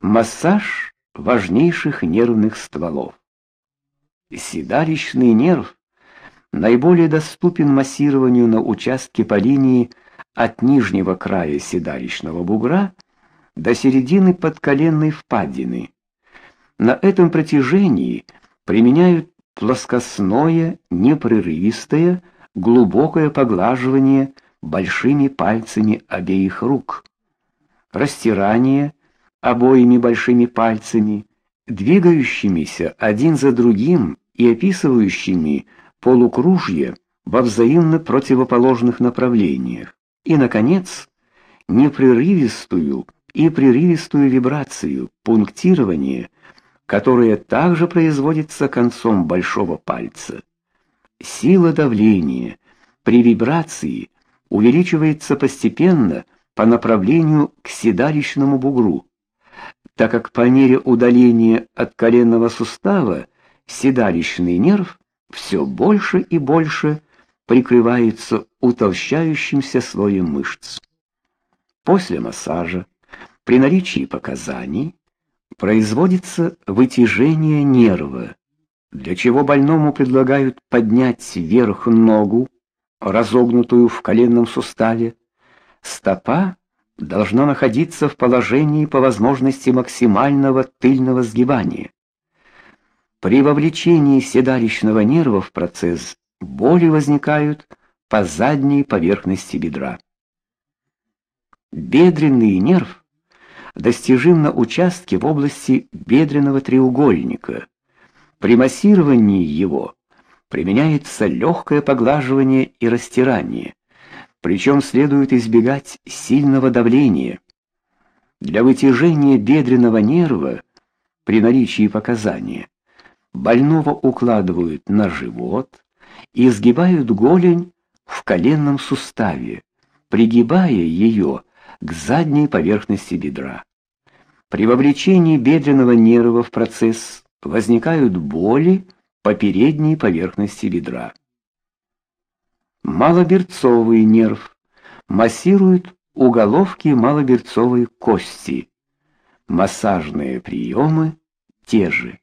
Массаж важнейших нервных стволов. Седалищный нерв наиболее доступен массированию на участке по линии от нижнего края седалищного бугра до середины подколенной впадины. На этом протяжении применяют плоскостное, непрерывистое, глубокое поглаживание большими пальцами обеих рук. Растирание обоими большими пальцами, двигающимися один за другим и описывающими полукружье во взаимно противоположных направлениях. И наконец, непрерывистую и прерывистую вибрацию пунктирование, которое также производится концом большого пальца. Сила давления при вибрации увеличивается постепенно по направлению к седалищному бугру так как по мере удаления от коленного сустава седалищный нерв все больше и больше прикрывается утолщающимся слоем мышц. После массажа, при наличии показаний, производится вытяжение нерва, для чего больному предлагают поднять вверх ногу, разогнутую в коленном суставе, стопа должно находиться в положении по возможности максимального тыльного сгибания. При вовлечении седалищного нерва в процесс боли возникают по задней поверхности бедра. Бедренный нерв достижим на участке в области бедренного треугольника. При массировании его применяется легкое поглаживание и растирание. Причем следует избегать сильного давления. Для вытяжения бедренного нерва при наличии показания больного укладывают на живот и сгибают голень в коленном суставе, пригибая ее к задней поверхности бедра. При вовлечении бедренного нерва в процесс возникают боли по передней поверхности бедра. Малоберцовый нерв массирует уголовки малоберцовой кости. Массажные приемы те же.